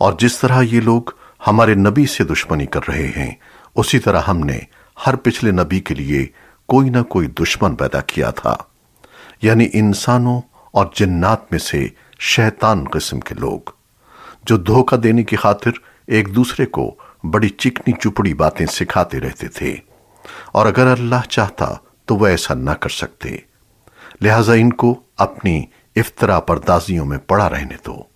और जिस तरह ये लोग हमारे नबी से दुश्मनी कर रहे हैं, उसी तरह हमने हर पिछले नबी के लिए कोई ना कोई दुश्मन पैदा किया था। यानी इंसानों और जिन्नात में से शैतान किस्म के लोग, जो धोखा देने की खातिर एक दूसरे को बड़ी चिकनी चुपड़ी बातें सिखाते रहते थे। और अगर अल्लाह चाहता तो वह ऐसा न कर सकते। लिहाजा इनको अपनी इफ्तरा परदाजियों में पड़ा रहने दो।